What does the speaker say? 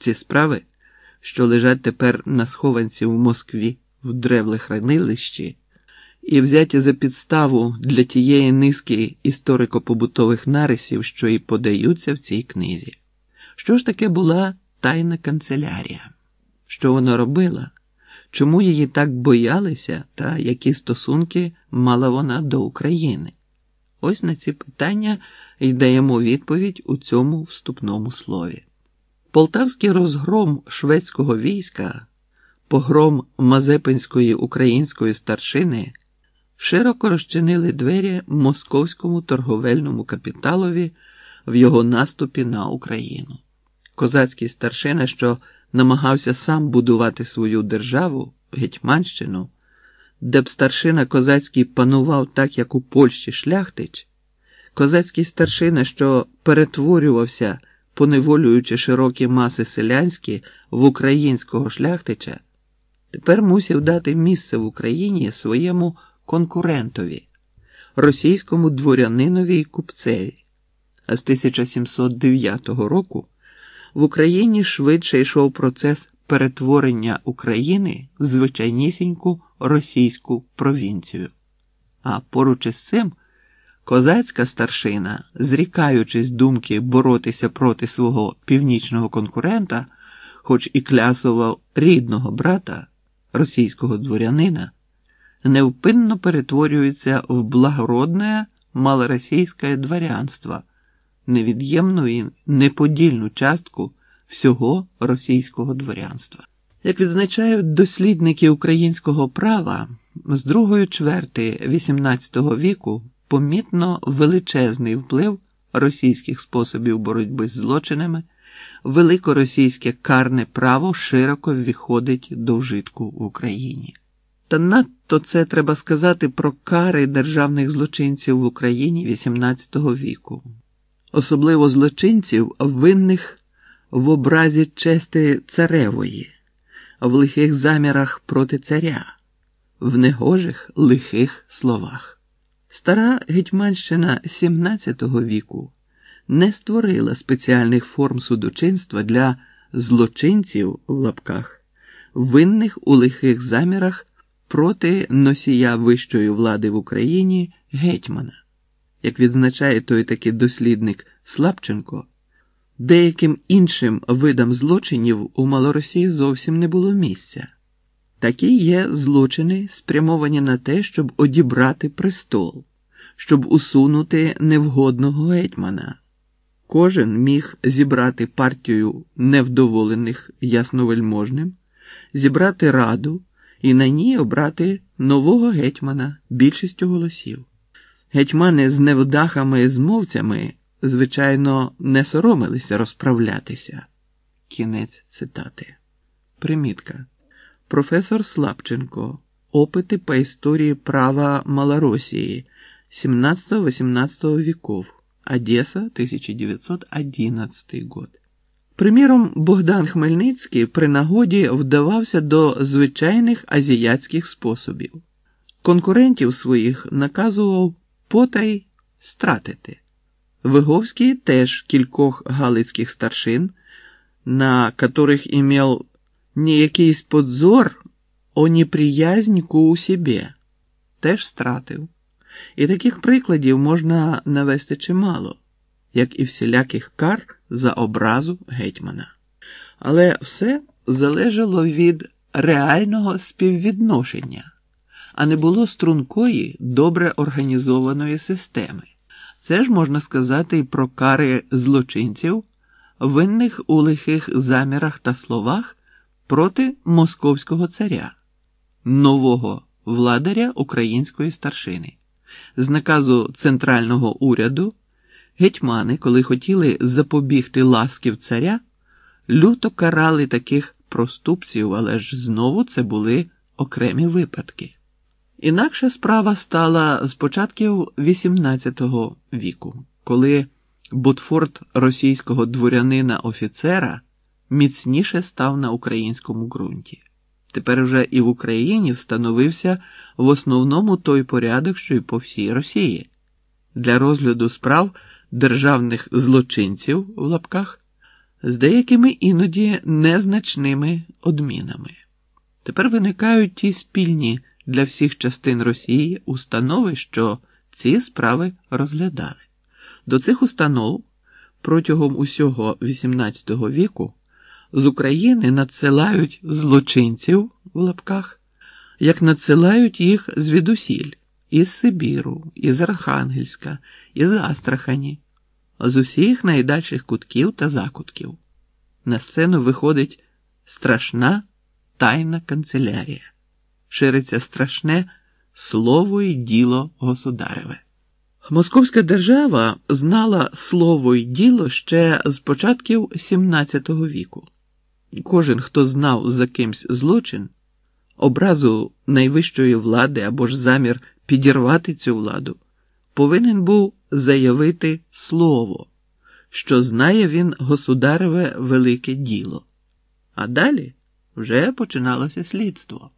Ці справи, що лежать тепер на схованці в Москві в древлехранилищі, і взяті за підставу для тієї низки історико-побутових нарисів, що і подаються в цій книзі. Що ж таке була тайна канцелярія? Що вона робила? Чому її так боялися та які стосунки мала вона до України? Ось на ці питання й даємо відповідь у цьому вступному слові. Полтавський розгром шведського війська, погром Мазепинської української старшини широко розчинили двері московському торговельному капіталові в його наступі на Україну. Козацький старшина, що намагався сам будувати свою державу, Гетьманщину, де б старшина козацький панував так, як у Польщі шляхтич, козацький старшина, що перетворювався, поневолюючи широкі маси селянські в українського шляхтича, тепер мусив дати місце в Україні своєму конкурентові, російському дворянинові й купцеві. А з 1709 року в Україні швидше йшов процес перетворення України в звичайнісіньку російську провінцію. А поруч із цим козацька старшина, зрікаючись думки боротися проти свого північного конкурента, хоч і клясував рідного брата, російського дворянина, невпинно перетворюється в благородне малоросійське дворянство, невід'ємну і неподільну частку всього російського дворянства. Як відзначають дослідники українського права, з другої чверти XVIII віку помітно величезний вплив російських способів боротьби з злочинами, великоросійське карне право широко виходить до вжитку в Україні. Та надто це треба сказати про кари державних злочинців в Україні XVIII віку, особливо злочинців, винних в образі чести царевої, в лихих замірах проти царя, в негожих лихих словах. Стара Гетьманщина XVII віку не створила спеціальних форм судочинства для злочинців в лапках, винних у лихих замірах проти носія вищої влади в Україні гетьмана. Як відзначає той такий дослідник Слабченко, деяким іншим видам злочинів у Малоросії зовсім не було місця. Такі є злочини, спрямовані на те, щоб одібрати престол, щоб усунути невгодного гетьмана. Кожен міг зібрати партію невдоволених ясновельможним, зібрати раду і на ній обрати нового гетьмана більшістю голосів. Гетьмани з невдахами і змовцями, звичайно, не соромилися розправлятися. Кінець цитати. Примітка. Професор Слабченко. Опити по історії права Малоросії 17-18 веков. Одесса, 1911 год. Приміром, Богдан Хмельницький при нагоді вдавався до звичайних азіатських способів. Конкурентів своїх наказував потай стратити. Виговський теж кількох галицьких старшин, на которых имел не якийсь подзор, о у себе, теж стратив. І таких прикладів можна навести чимало, як і всіляких кар за образу гетьмана. Але все залежало від реального співвідношення, а не було стрункої, добре організованої системи. Це ж можна сказати і про кари злочинців, винних у лихих замірах та словах проти московського царя, нового владаря української старшини. З наказу центрального уряду гетьмани, коли хотіли запобігти ласків царя, люто карали таких проступців, але ж знову це були окремі випадки. Інакша справа стала з початків XVIII віку, коли Ботфорд російського дворянина офіцера міцніше став на українському ґрунті. Тепер уже і в Україні встановився в основному той порядок, що й по всій Росії. Для розгляду справ державних злочинців в лапках з деякими іноді незначними одмінами. Тепер виникають ті спільні для всіх частин Росії установи, що ці справи розглядали. До цих установ протягом усього XVIII віку з України надсилають злочинців в лапках, як надсилають їх звідусіль із Сибіру, із Архангельська, із Астрахані, з усіх найдальших кутків та закутків. На сцену виходить страшна тайна канцелярія, шириться страшне слово і діло государеве. Московська держава знала слово й діло ще з початків XVII віку. Кожен, хто знав за кимсь злочин, образу найвищої влади або ж замір підірвати цю владу, повинен був заявити слово, що знає він государеве велике діло. А далі вже починалося слідство.